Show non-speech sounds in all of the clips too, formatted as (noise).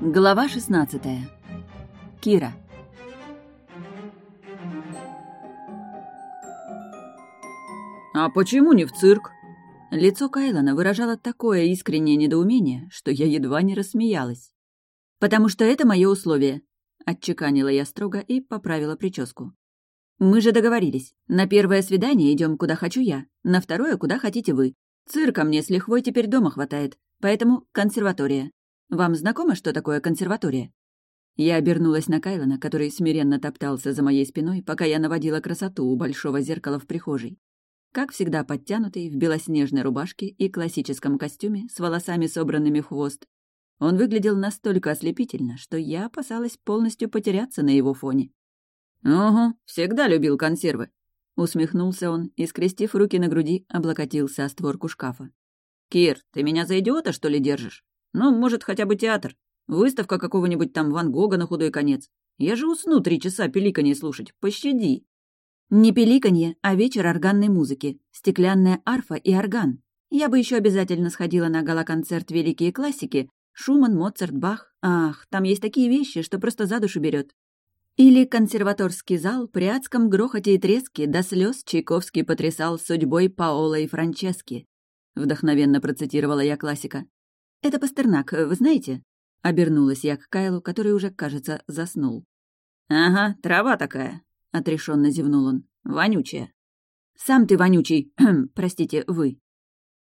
Глава 16. Кира. «А почему не в цирк?» Лицо Кайлона выражало такое искреннее недоумение, что я едва не рассмеялась. «Потому что это мое условие», — отчеканила я строго и поправила прическу. «Мы же договорились. На первое свидание идем куда хочу я, на второе куда хотите вы. Цирка мне с лихвой теперь дома хватает, поэтому консерватория. Вам знакомо, что такое консерватория?» Я обернулась на Кайлона, который смиренно топтался за моей спиной, пока я наводила красоту у большого зеркала в прихожей. Как всегда подтянутый, в белоснежной рубашке и классическом костюме с волосами, собранными в хвост. Он выглядел настолько ослепительно, что я опасалась полностью потеряться на его фоне. «Угу, всегда любил консервы», — усмехнулся он и, скрестив руки на груди, облокотился о створку шкафа. «Кир, ты меня за идиота, что ли, держишь? Ну, может, хотя бы театр. Выставка какого-нибудь там Ван Гога на худой конец. Я же усну три часа пеликанье слушать. Пощади». Не пеликанье, а вечер органной музыки, стеклянная арфа и орган. Я бы еще обязательно сходила на гала-концерт «Великие классики», Шуман, Моцарт, Бах. Ах, там есть такие вещи, что просто за душу берет. Или консерваторский зал при адском грохоте и треске до слез Чайковский потрясал судьбой Паола и Франчески. Вдохновенно процитировала я классика. «Это Пастернак, вы знаете?» Обернулась я к Кайлу, который уже, кажется, заснул. «Ага, трава такая», — отрешенно зевнул он. «Вонючая». «Сам ты вонючий. (clears throat) Простите, вы».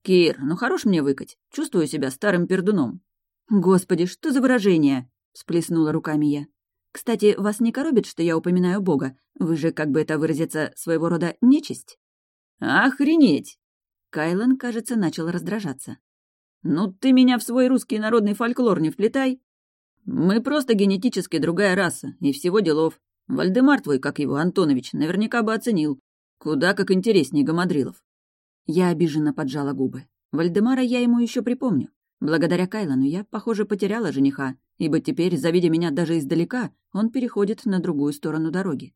«Кир, ну хорош мне выкать. Чувствую себя старым пердуном». «Господи, что за выражение?» — всплеснула руками я. «Кстати, вас не коробит, что я упоминаю Бога? Вы же, как бы это выразиться, своего рода нечисть?» «Охренеть!» Кайлан, кажется, начал раздражаться. «Ну ты меня в свой русский народный фольклор не вплетай. Мы просто генетически другая раса, и всего делов. Вальдемар твой, как его, Антонович, наверняка бы оценил. Куда как интереснее Гамадрилов. Я обиженно поджала губы. Вальдемара я ему еще припомню. Благодаря Кайлану я, похоже, потеряла жениха, ибо теперь, завидя меня даже издалека, он переходит на другую сторону дороги.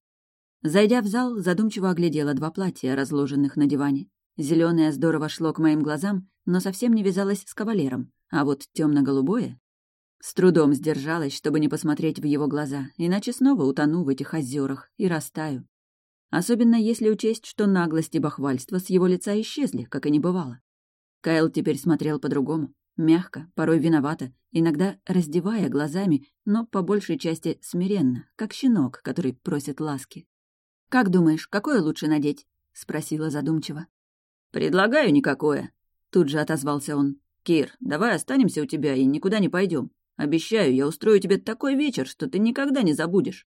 Зайдя в зал, задумчиво оглядела два платья, разложенных на диване. Зеленое здорово шло к моим глазам, но совсем не вязалось с кавалером, а вот темно голубое с трудом сдержалась, чтобы не посмотреть в его глаза, иначе снова утону в этих озерах и растаю. Особенно если учесть, что наглость и бахвальство с его лица исчезли, как и не бывало. Кайл теперь смотрел по-другому, мягко, порой виновато, иногда раздевая глазами, но по большей части смиренно, как щенок, который просит ласки. «Как думаешь, какое лучше надеть?» — спросила задумчиво. «Предлагаю никакое», — тут же отозвался он. «Кир, давай останемся у тебя и никуда не пойдем. Обещаю, я устрою тебе такой вечер, что ты никогда не забудешь».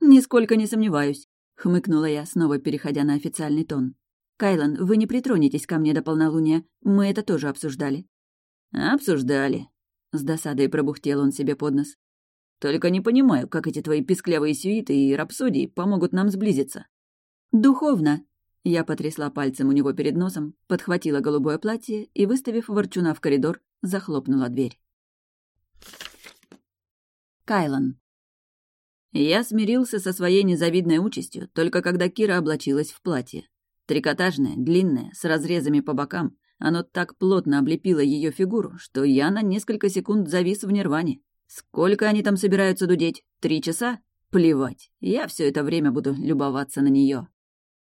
«Нисколько не сомневаюсь», — хмыкнула я, снова переходя на официальный тон. «Кайлан, вы не притронетесь ко мне до полнолуния. Мы это тоже обсуждали». «Обсуждали», — с досадой пробухтел он себе под нос. «Только не понимаю, как эти твои писклявые сюиты и рапсодии помогут нам сблизиться». «Духовно», я потрясла пальцем у него перед носом, подхватила голубое платье и, выставив ворчуна в коридор, захлопнула дверь. Кайлан. Я смирился со своей незавидной участью, только когда Кира облачилась в платье. Трикотажное, длинное, с разрезами по бокам, оно так плотно облепило ее фигуру, что я на несколько секунд завис в нирване. Сколько они там собираются дудеть? Три часа? Плевать, я все это время буду любоваться на нее.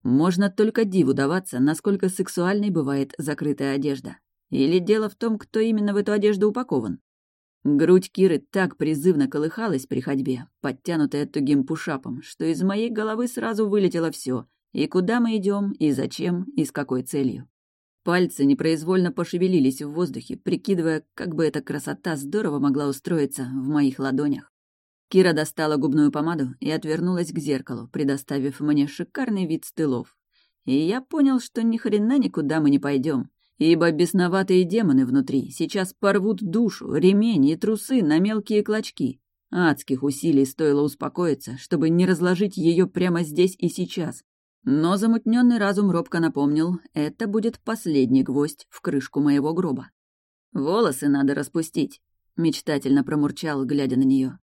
Можно только диву даваться, насколько сексуальной бывает закрытая одежда. Или дело в том, кто именно в эту одежду упакован. Грудь Киры так призывно колыхалась при ходьбе, подтянутая тугим пушапом, что из моей головы сразу вылетело все: и куда мы идем, и зачем, и с какой целью. Пальцы непроизвольно пошевелились в воздухе, прикидывая, как бы эта красота здорово могла устроиться в моих ладонях. Кира достала губную помаду и отвернулась к зеркалу, предоставив мне шикарный вид с тылов. И я понял, что ни хрена никуда мы не пойдем, ибо бесноватые демоны внутри сейчас порвут душу, ремень и трусы на мелкие клочки. Адских усилий стоило успокоиться, чтобы не разложить ее прямо здесь и сейчас. Но замутненный разум робко напомнил, это будет последний гвоздь в крышку моего гроба. «Волосы надо распустить», — мечтательно промурчал, глядя на нее.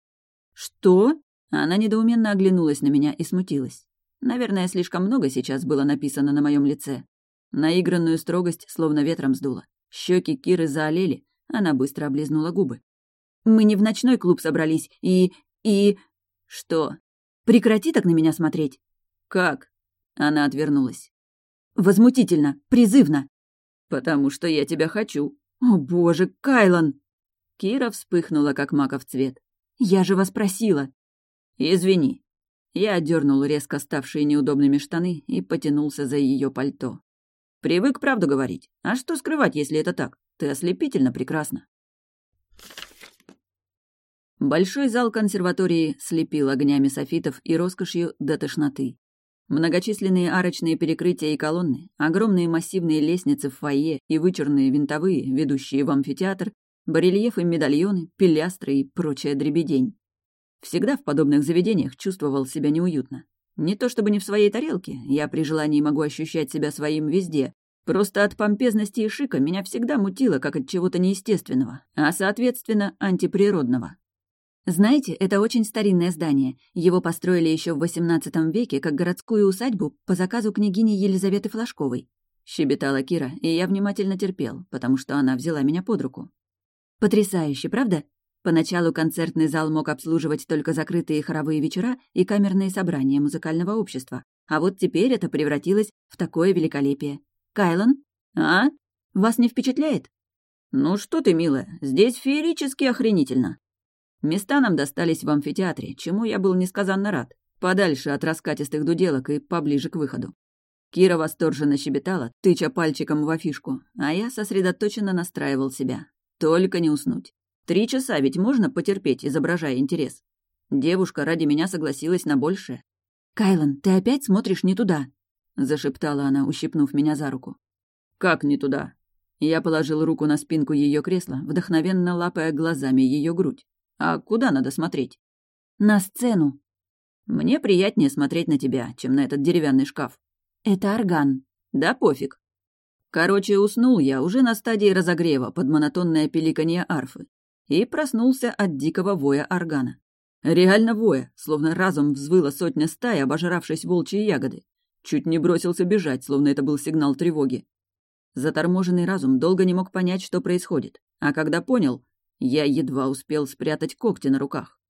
«Что?» Она недоуменно оглянулась на меня и смутилась. Наверное, слишком много сейчас было написано на моем лице. Наигранную строгость словно ветром сдуло. Щеки Киры заолели, она быстро облизнула губы. Мы не в ночной клуб собрались, и... и... Что? Прекрати так на меня смотреть. Как? Она отвернулась. Возмутительно, призывно. Потому что я тебя хочу. О боже, Кайлан! Кира вспыхнула, как маков цвет. Я же вас просила. Извини. Я отдернул резко ставшие неудобными штаны и потянулся за ее пальто. Привык правду говорить. А что скрывать, если это так? Ты ослепительно прекрасна. Большой зал консерватории слепил огнями софитов и роскошью до тошноты. Многочисленные арочные перекрытия и колонны, огромные массивные лестницы в фойе и вычурные винтовые, ведущие в амфитеатр, барельефы, медальоны, пилястры и прочая дребедень. Всегда в подобных заведениях чувствовал себя неуютно. Не то чтобы не в своей тарелке, я при желании могу ощущать себя своим везде, просто от помпезности и шика меня всегда мутило, как от чего-то неестественного, а, соответственно, антиприродного. Знаете, это очень старинное здание. Его построили еще в XVIII веке как городскую усадьбу по заказу княгини Елизаветы Флажковой. Щебетала Кира, и я внимательно терпел, потому что она взяла меня под руку. Потрясающе, правда? Поначалу концертный зал мог обслуживать только закрытые хоровые вечера и камерные собрания музыкального общества. А вот теперь это превратилось в такое великолепие. Кайлан? А? Вас не впечатляет? Ну что ты, милая, здесь феерически охренительно. Места нам достались в амфитеатре, чему я был несказанно рад. Подальше от раскатистых дуделок и поближе к выходу. Кира восторженно щебетала, тыча пальчиком в афишку, а я сосредоточенно настраивал себя. Только не уснуть. Три часа ведь можно потерпеть, изображая интерес. Девушка ради меня согласилась на большее. «Кайлан, ты опять смотришь не туда», — зашептала она, ущипнув меня за руку. «Как не туда?» Я положил руку на спинку ее кресла, вдохновенно лапая глазами ее грудь. А куда надо смотреть? На сцену. Мне приятнее смотреть на тебя, чем на этот деревянный шкаф. Это орган. Да пофиг. Короче, уснул я уже на стадии разогрева под монотонное пеликанье арфы и проснулся от дикого воя органа. Реально воя, словно разом взвыла сотня стай, обожравшись волчьи ягоды. Чуть не бросился бежать, словно это был сигнал тревоги. Заторможенный разум долго не мог понять, что происходит, а когда понял, я едва успел спрятать когти на руках.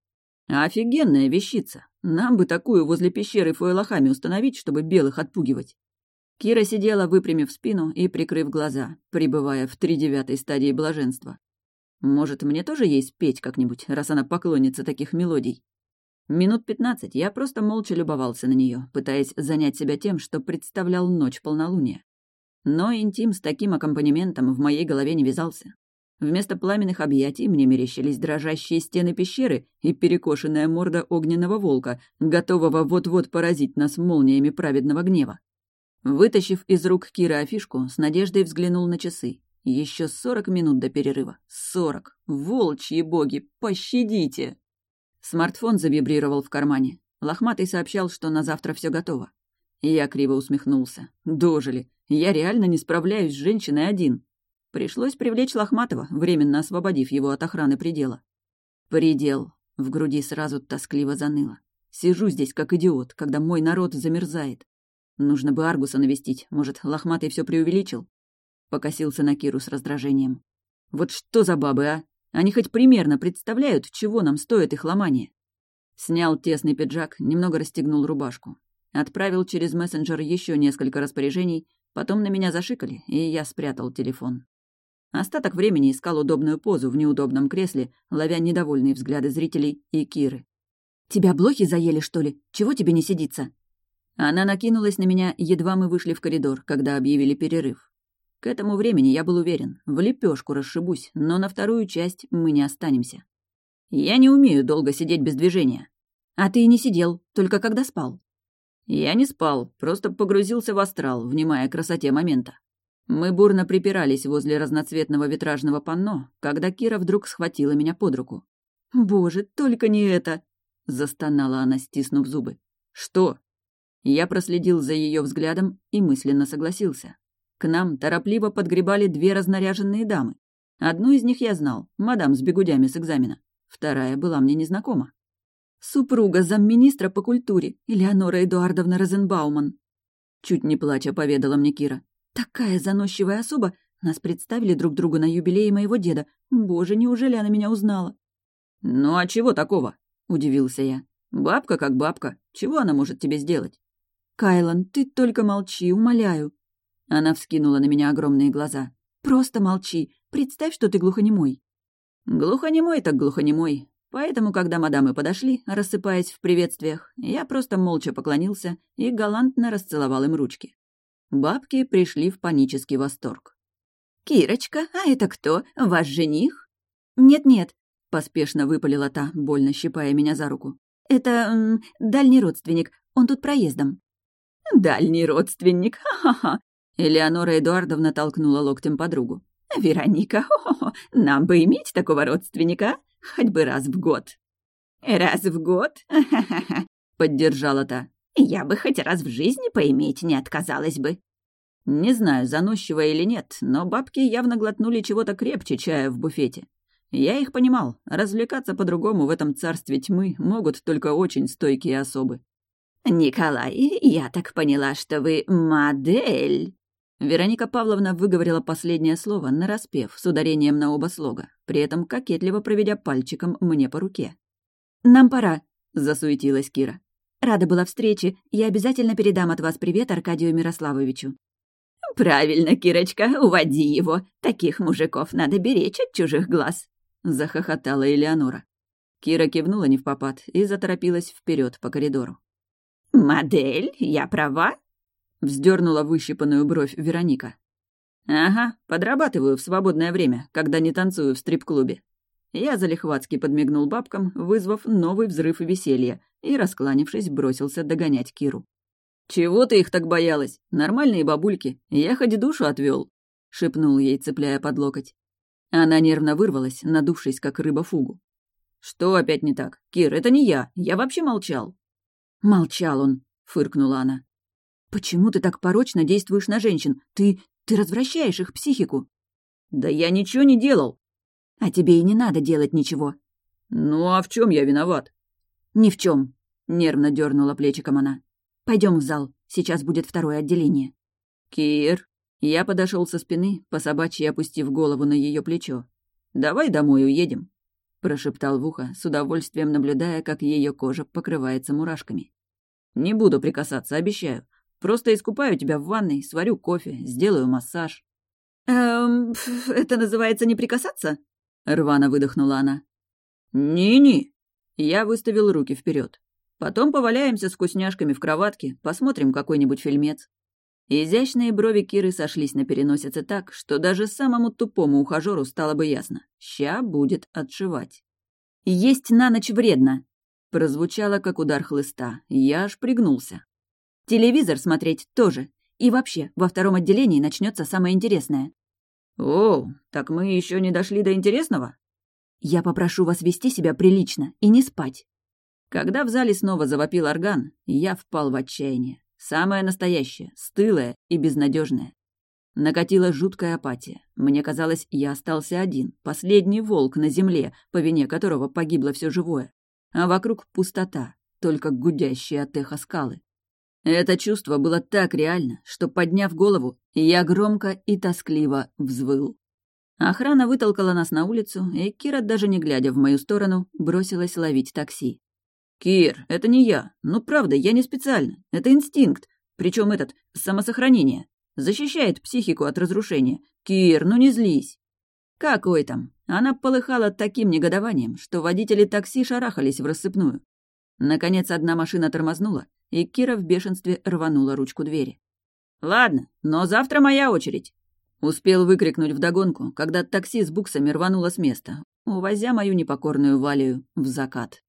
Офигенная вещица. Нам бы такую возле пещеры фойлахами установить, чтобы белых отпугивать. Кира сидела, выпрямив спину и прикрыв глаза, пребывая в тридевятой стадии блаженства. Может, мне тоже ей спеть как-нибудь, раз она поклонница таких мелодий? Минут пятнадцать я просто молча любовался на нее, пытаясь занять себя тем, что представлял ночь полнолуния. Но интим с таким аккомпанементом в моей голове не вязался. Вместо пламенных объятий мне мерещились дрожащие стены пещеры и перекошенная морда огненного волка, готового вот-вот поразить нас молниями праведного гнева. Вытащив из рук Кира афишку, с надеждой взглянул на часы. Еще сорок минут до перерыва. Сорок! Волчьи боги, пощадите! Смартфон завибрировал в кармане. Лохматый сообщал, что на завтра все готово. Я криво усмехнулся. Дожили. Я реально не справляюсь с женщиной один. Пришлось привлечь Лохматова, временно освободив его от охраны предела. Предел. В груди сразу тоскливо заныло. Сижу здесь как идиот, когда мой народ замерзает. Нужно бы Аргуса навестить, может, Лохматый все преувеличил? Покосился на Киру с раздражением. Вот что за бабы, а? Они хоть примерно представляют, чего нам стоит их ломание? Снял тесный пиджак, немного расстегнул рубашку. Отправил через мессенджер еще несколько распоряжений, потом на меня зашикали, и я спрятал телефон. Остаток времени искал удобную позу в неудобном кресле, ловя недовольные взгляды зрителей и Киры. «Тебя блохи заели, что ли? Чего тебе не сидится?» Она накинулась на меня, едва мы вышли в коридор, когда объявили перерыв. К этому времени я был уверен, в лепешку расшибусь, но на вторую часть мы не останемся. Я не умею долго сидеть без движения. А ты и не сидел, только когда спал. Я не спал, просто погрузился в астрал, внимая красоте момента. Мы бурно припирались возле разноцветного витражного панно, когда Кира вдруг схватила меня под руку. «Боже, только не это!» — застонала она, стиснув зубы. «Что?» Я проследил за ее взглядом и мысленно согласился. К нам торопливо подгребали две разнаряженные дамы. Одну из них я знал, мадам с бегудями с экзамена. Вторая была мне незнакома. «Супруга замминистра по культуре, Элеонора Эдуардовна Розенбауман», чуть не плача поведала мне Кира. Такая заносчивая особа. Нас представили друг другу на юбилее моего деда. Боже, неужели она меня узнала? «Ну а чего такого?» — удивился я. «Бабка как бабка. Чего она может тебе сделать?» «Кайлан, ты только молчи, умоляю». Она вскинула на меня огромные глаза. «Просто молчи. Представь, что ты глухонемой». «Глухонемой так глухонемой. Поэтому, когда мадамы подошли, рассыпаясь в приветствиях, я просто молча поклонился и галантно расцеловал им ручки. Бабки пришли в панический восторг. «Кирочка, а это кто? Ваш жених?» «Нет-нет», — поспешно выпалила та, больно щипая меня за руку. «Это дальний родственник, он тут проездом». «Дальний родственник, ха-ха-ха!» Элеонора Эдуардовна толкнула локтем подругу. «Вероника, хо-хо-хо, нам бы иметь такого родственника, хоть бы раз в год». «Раз в год? Ха-ха-ха!» — поддержала та. «Я бы хоть раз в жизни поиметь не отказалась бы». Не знаю, заносчиво или нет, но бабки явно глотнули чего-то крепче чая в буфете. Я их понимал, развлекаться по-другому в этом царстве тьмы могут только очень стойкие особы. «Николай, я так поняла, что вы модель?» Вероника Павловна выговорила последнее слово, нараспев, с ударением на оба слога, при этом кокетливо проведя пальчиком мне по руке. «Нам пора», — засуетилась Кира. «Рада была встрече. Я обязательно передам от вас привет Аркадию Мирославовичу». «Правильно, Кирочка, уводи его. Таких мужиков надо беречь от чужих глаз», — захохотала Элеонора. Кира кивнула не в попад и заторопилась вперед по коридору. «Модель? Я права?» — вздернула выщипанную бровь Вероника. «Ага, подрабатываю в свободное время, когда не танцую в стрип-клубе». Я залихватски подмигнул бабкам, вызвав новый взрыв веселья, и, раскланившись, бросился догонять Киру. «Чего ты их так боялась? Нормальные бабульки. Я хоть душу отвел, шепнул ей, цепляя под локоть. Она нервно вырвалась, надувшись, как рыба фугу. «Что опять не так? Кир, это не я. Я вообще молчал». «Молчал он», — фыркнула она. «Почему ты так порочно действуешь на женщин? Ты... ты развращаешь их психику». «Да я ничего не делал». «А тебе и не надо делать ничего». «Ну а в чем я виноват?» «Ни в чем», — нервно дернула плечиком она. Пойдем в зал, сейчас будет второе отделение». «Кир...» Я подошел со спины, по собачьи опустив голову на ее плечо. «Давай домой уедем», — прошептал в ухо, с удовольствием наблюдая, как ее кожа покрывается мурашками. «Не буду прикасаться, обещаю. Просто искупаю тебя в ванной, сварю кофе, сделаю массаж». «Эм, это называется не прикасаться?» — рвано выдохнула она. «Не-не». Я выставил руки вперед. Потом поваляемся с вкусняшками в кроватке, посмотрим какой-нибудь фильмец. Изящные брови Киры сошлись на переносице так, что даже самому тупому ухажеру стало бы ясно. Ща будет отшивать. «Есть на ночь вредно!» Прозвучало, как удар хлыста. Я аж пригнулся. «Телевизор смотреть тоже. И вообще, во втором отделении начнется самое интересное». «О, так мы еще не дошли до интересного?» «Я попрошу вас вести себя прилично и не спать. Когда в зале снова завопил орган, я впал в отчаяние. Самое настоящее, стылое и безнадежное. Накатила жуткая апатия. Мне казалось, я остался один, последний волк на земле, по вине которого погибло все живое. А вокруг пустота, только гудящие от эха скалы. Это чувство было так реально, что, подняв голову, я громко и тоскливо взвыл. Охрана вытолкала нас на улицу, и Кира, даже не глядя в мою сторону, бросилась ловить такси. «Кир, это не я. Ну, правда, я не специально. Это инстинкт. Причем этот, самосохранение. Защищает психику от разрушения. Кир, ну не злись». «Какой там?» Она полыхала таким негодованием, что водители такси шарахались в рассыпную. Наконец одна машина тормознула, и Кира в бешенстве рванула ручку двери. «Ладно, но завтра моя очередь!» Успел выкрикнуть вдогонку, когда такси с буксами рвануло с места, увозя мою непокорную Валию в закат.